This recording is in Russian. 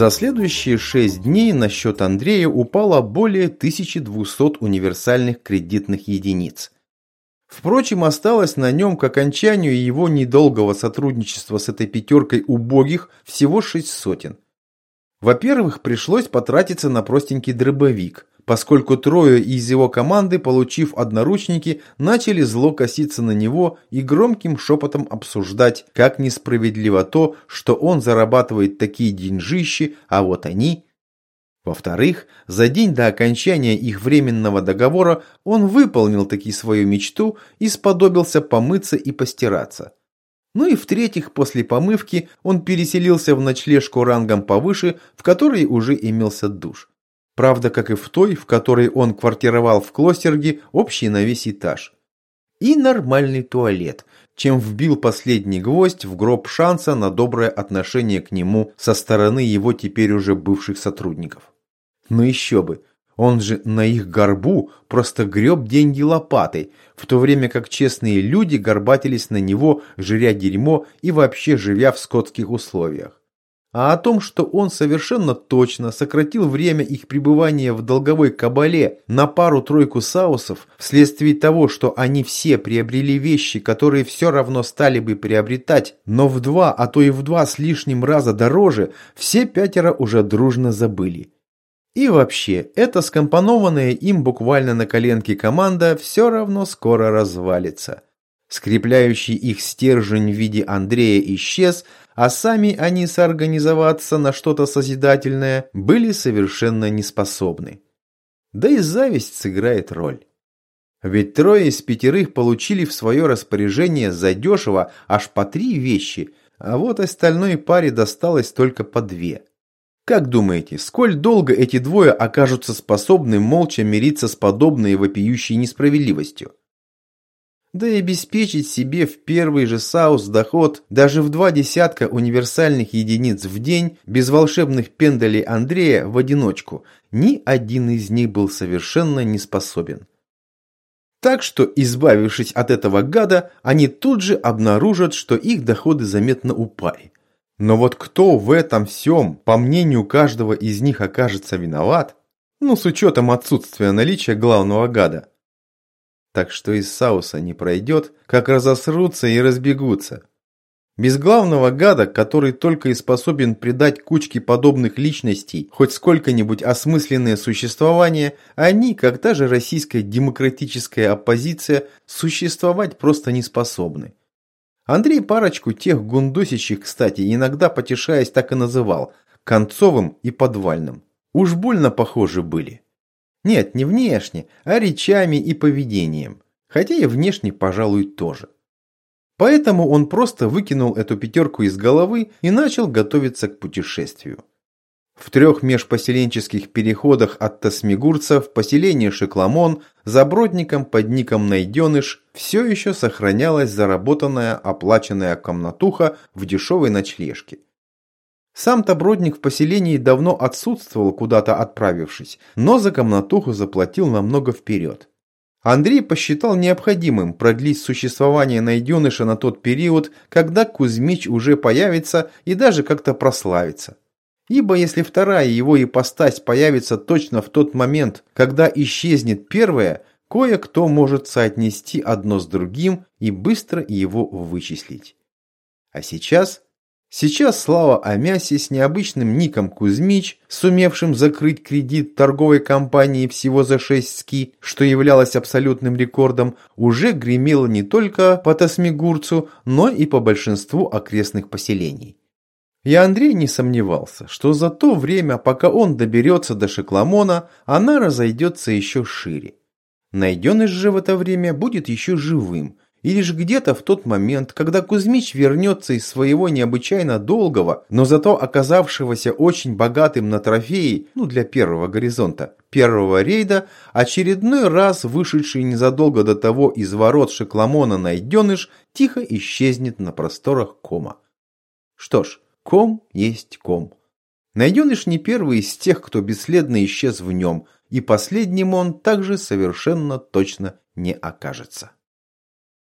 За следующие шесть дней на счет Андрея упало более 1200 универсальных кредитных единиц. Впрочем, осталось на нем к окончанию его недолгого сотрудничества с этой пятеркой убогих всего шесть сотен. Во-первых, пришлось потратиться на простенький дробовик, поскольку трое из его команды, получив одноручники, начали зло коситься на него и громким шепотом обсуждать, как несправедливо то, что он зарабатывает такие деньжищи, а вот они... Во-вторых, за день до окончания их временного договора он выполнил таки свою мечту и сподобился помыться и постираться. Ну и в-третьих, после помывки он переселился в ночлежку рангом повыше, в которой уже имелся душ. Правда, как и в той, в которой он квартировал в Клостерге, общий на весь этаж. И нормальный туалет, чем вбил последний гвоздь в гроб шанса на доброе отношение к нему со стороны его теперь уже бывших сотрудников. Ну еще бы, он же на их горбу просто греб деньги лопатой, в то время как честные люди горбатились на него, жря дерьмо и вообще живя в скотских условиях. А о том, что он совершенно точно сократил время их пребывания в долговой кабале на пару-тройку саусов вследствие того, что они все приобрели вещи, которые все равно стали бы приобретать, но в два, а то и в два с лишним раза дороже, все пятеро уже дружно забыли. И вообще, эта скомпонованная им буквально на коленке команда все равно скоро развалится. Скрепляющий их стержень в виде Андрея исчез, а сами они соорганизоваться на что-то созидательное были совершенно неспособны. Да и зависть сыграет роль. Ведь трое из пятерых получили в свое распоряжение задешево аж по три вещи, а вот остальной паре досталось только по две – как думаете, сколь долго эти двое окажутся способны молча мириться с подобной вопиющей несправедливостью? Да и обеспечить себе в первый же саус доход даже в два десятка универсальных единиц в день без волшебных пендалей Андрея в одиночку ни один из них был совершенно не способен. Так что, избавившись от этого гада, они тут же обнаружат, что их доходы заметно упали. Но вот кто в этом всем, по мнению каждого из них, окажется виноват, ну, с учетом отсутствия наличия главного гада. Так что из Сауса не пройдет, как разосрутся и разбегутся. Без главного гада, который только и способен придать кучке подобных личностей хоть сколько-нибудь осмысленное существование, они, как та же российская демократическая оппозиция, существовать просто не способны. Андрей парочку тех гундосящих, кстати, иногда потешаясь так и называл – Концовым и Подвальным. Уж больно похожи были. Нет, не внешне, а речами и поведением. Хотя и внешне, пожалуй, тоже. Поэтому он просто выкинул эту пятерку из головы и начал готовиться к путешествию. В трех межпоселенческих переходах от Тасмигурца в поселение Шекламон за Бродником под ником Найденыш все еще сохранялась заработанная оплаченная комнатуха в дешевой ночлежке. Сам-то Бродник в поселении давно отсутствовал, куда-то отправившись, но за комнатуху заплатил намного вперед. Андрей посчитал необходимым продлить существование найденыша на тот период, когда Кузьмич уже появится и даже как-то прославится. Ибо если вторая его ипостась появится точно в тот момент, когда исчезнет первая, кое-кто может соотнести одно с другим и быстро его вычислить. А сейчас... Сейчас слава о мясе с необычным ником Кузьмич, сумевшим закрыть кредит торговой компании всего за 6 ски, что являлось абсолютным рекордом, уже гремела не только по Тасмигурцу, но и по большинству окрестных поселений. И Андрей не сомневался, что за то время, пока он доберется до Шекламона, она разойдется еще шире. Найденыш же в это время будет еще живым, и лишь где-то в тот момент, когда Кузьмич вернется из своего необычайно долгого, но зато оказавшегося очень богатым на трофеи, ну для первого горизонта, первого рейда, очередной раз вышедший незадолго до того из ворот Шекламона найденыш тихо исчезнет на просторах кома. Что ж, Ком есть ком. Найденыш не первый из тех, кто бесследно исчез в нем, и последним он также совершенно точно не окажется.